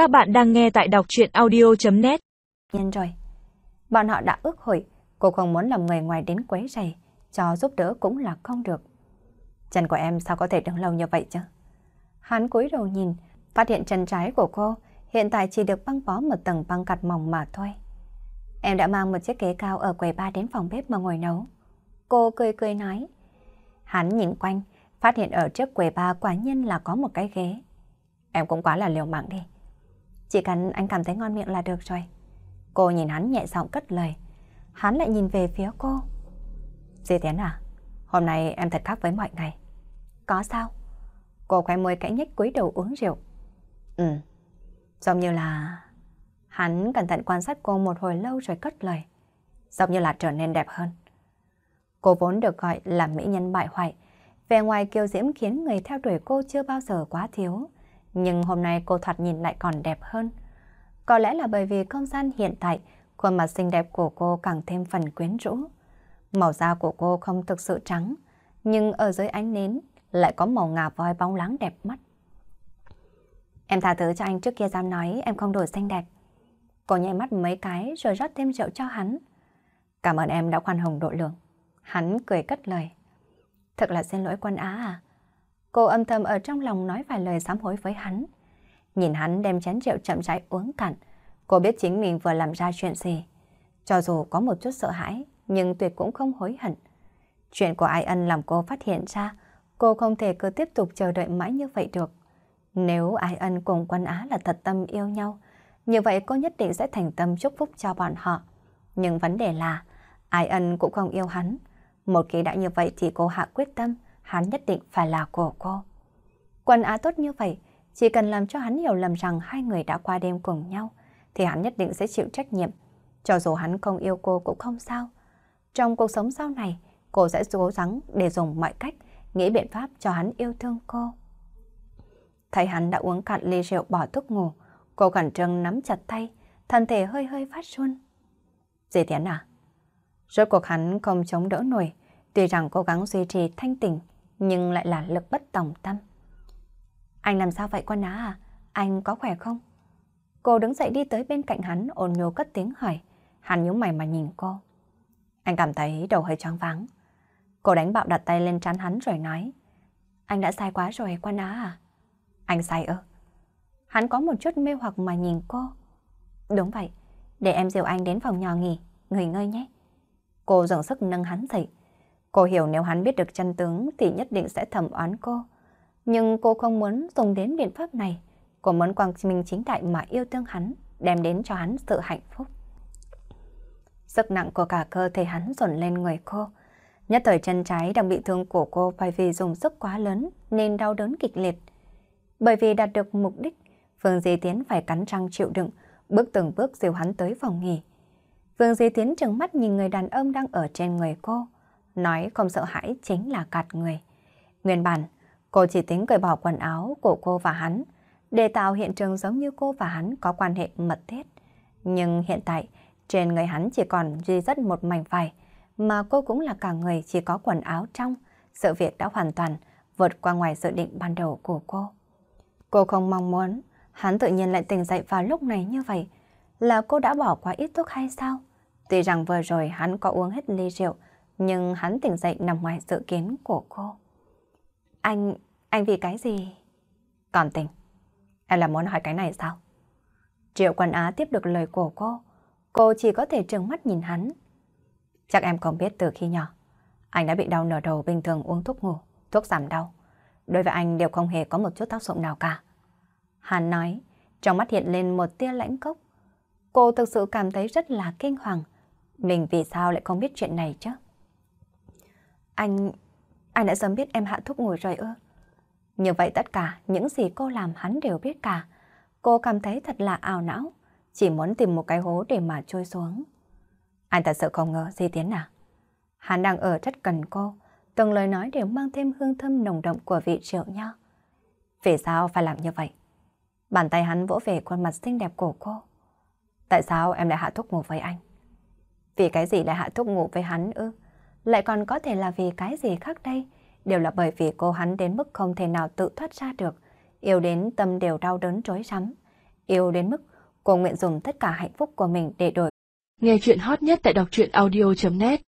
Các bạn đang nghe tại đọc chuyện audio.net Nhân rồi. Bọn họ đã ước hội, cô không muốn làm người ngoài đến quấy rầy, cho giúp đỡ cũng là không được. Chân của em sao có thể đứng lâu như vậy chứ? Hắn cúi đầu nhìn, phát hiện chân trái của cô hiện tại chỉ được băng bó một tầng băng cặt mỏng mà thôi. Em đã mang một chiếc ghế cao ở quầy ba đến phòng bếp mà ngồi nấu. Cô cười cười nói. Hắn nhìn quanh, phát hiện ở trước quầy ba quả nhiên là có một cái ghế. Em cũng quá là liều mạng đi. Chỉ cần anh cảm thấy ngon miệng là được rồi. Cô nhìn hắn nhẹ giọng cất lời. Hắn lại nhìn về phía cô. Dì Tiến à, hôm nay em thật khác với mọi ngày. Có sao? Cô khoe môi cãi nhếch cúi đầu uống rượu. Ừ, giống như là... Hắn cẩn thận quan sát cô một hồi lâu rồi cất lời. Giống như là trở nên đẹp hơn. Cô vốn được gọi là mỹ nhân bại hoại. Về ngoài kiêu diễm khiến người theo đuổi cô chưa bao giờ quá thiếu. Nhưng hôm nay cô thoạt nhìn lại còn đẹp hơn. Có lẽ là bởi vì không gian hiện tại, khuôn mặt xinh đẹp của cô càng thêm phần quyến rũ. Màu da của cô không thực sự trắng, nhưng ở dưới ánh nến lại có màu ngà voi bóng láng đẹp mắt. Em tha thứ cho anh trước kia dám nói em không đủ xinh đẹp. Cô nhảy mắt mấy cái rồi rót thêm rượu cho hắn. Cảm ơn em đã khoan hồng độ lượng. Hắn cười cất lời. Thật là xin lỗi quân Á à. Cô âm thầm ở trong lòng nói vài lời sám hối với hắn. Nhìn hắn đem chén rượu chậm rãi uống cạn. Cô biết chính mình vừa làm ra chuyện gì. Cho dù có một chút sợ hãi, nhưng tuyệt cũng không hối hận. Chuyện của ai ân làm cô phát hiện ra, cô không thể cứ tiếp tục chờ đợi mãi như vậy được. Nếu ai ân cùng quân Á là thật tâm yêu nhau, như vậy cô nhất định sẽ thành tâm chúc phúc cho bọn họ. Nhưng vấn đề là, ai ân cũng không yêu hắn. Một khi đã như vậy thì cô hạ quyết tâm, hắn nhất định phải là của cô. quần Á tốt như vậy, chỉ cần làm cho hắn hiểu lầm rằng hai người đã qua đêm cùng nhau, thì hắn nhất định sẽ chịu trách nhiệm. Cho dù hắn không yêu cô cũng không sao. Trong cuộc sống sau này, cô sẽ cố gắng để dùng mọi cách, nghĩ biện pháp cho hắn yêu thương cô. Thấy hắn đã uống cạn ly rượu bỏ thuốc ngủ, cô khẩn trương nắm chặt tay, thân thể hơi hơi phát run. Dì Tiến à? Rốt cuộc hắn không chống đỡ nổi, tuy rằng cố gắng duy trì thanh tỉnh, nhưng lại là lực bất tòng tâm. Anh làm sao vậy con á à? Anh có khỏe không? Cô đứng dậy đi tới bên cạnh hắn ôn nhô cất tiếng hỏi. Hắn nhíu mày mà nhìn cô. Anh cảm thấy đầu hơi choáng váng. Cô đánh bạo đặt tay lên trán hắn rồi nói. Anh đã sai quá rồi, quan á à? Anh sai ư? Hắn có một chút mê hoặc mà nhìn cô. Đúng vậy, để em dìu anh đến phòng nhỏ nghỉ, nghỉ ngơi nhé. Cô dần sức nâng hắn dậy. Cô hiểu nếu hắn biết được chân tướng thì nhất định sẽ thẩm oán cô. Nhưng cô không muốn dùng đến biện pháp này. Cô muốn quang minh chính đại mà yêu thương hắn, đem đến cho hắn sự hạnh phúc. Sức nặng của cả cơ thể hắn dồn lên người cô. Nhất thời chân trái đang bị thương của cô phải vì dùng sức quá lớn nên đau đớn kịch liệt. Bởi vì đạt được mục đích, Phương Di Tiến phải cắn răng chịu đựng, bước từng bước dìu hắn tới phòng nghỉ. Phương Di Tiến trừng mắt nhìn người đàn ông đang ở trên người cô, nói không sợ hãi chính là cạt người. Nguyên bản, cô chỉ tính cởi bỏ quần áo của cô và hắn, để tạo hiện trường giống như cô và hắn có quan hệ mật thiết. Nhưng hiện tại, trên người hắn chỉ còn duy rất một mảnh vải, mà cô cũng là cả người chỉ có quần áo trong. Sự việc đã hoàn toàn vượt qua ngoài dự định ban đầu của cô. Cô không mong muốn hắn tự nhiên lại tỉnh dậy vào lúc này như vậy. Là cô đã bỏ qua ít thuốc hay sao? Tuy rằng vừa rồi hắn có uống hết ly rượu, nhưng hắn tỉnh dậy nằm ngoài dự kiến của cô. Anh, anh vì cái gì? Còn tình. Em là muốn hỏi cái này sao? Triệu Quần Á tiếp được lời của cô. Cô chỉ có thể trừng mắt nhìn hắn. Chắc em không biết từ khi nhỏ, anh đã bị đau nửa đầu bình thường uống thuốc ngủ, thuốc giảm đau. Đối với anh đều không hề có một chút tác dụng nào cả. Hắn nói, trong mắt hiện lên một tia lãnh cốc. Cô thực sự cảm thấy rất là kinh hoàng. Mình vì sao lại không biết chuyện này chứ? Anh... anh đã sớm biết em hạ thuốc ngủ rồi ư? Như vậy tất cả những gì cô làm hắn đều biết cả. Cô cảm thấy thật là ảo não, chỉ muốn tìm một cái hố để mà trôi xuống. Anh thật sự không ngờ Di Tiến à? Hắn đang ở rất gần cô, từng lời nói đều mang thêm hương thơm nồng đậm của vị rượu nho. Vì sao phải làm như vậy? Bàn tay hắn vỗ về khuôn mặt xinh đẹp của cô. Tại sao em lại hạ thuốc ngủ với anh? Vì cái gì lại hạ thuốc ngủ với hắn ư? Lại còn có thể là vì cái gì khác đây? Đều là bởi vì cô hắn đến mức không thể nào tự thoát ra được. Yêu đến tâm đều đau đớn rối rắm. Yêu đến mức cô nguyện dùng tất cả hạnh phúc của mình để đổi. Nghe chuyện hot nhất tại đọc truyện audio.net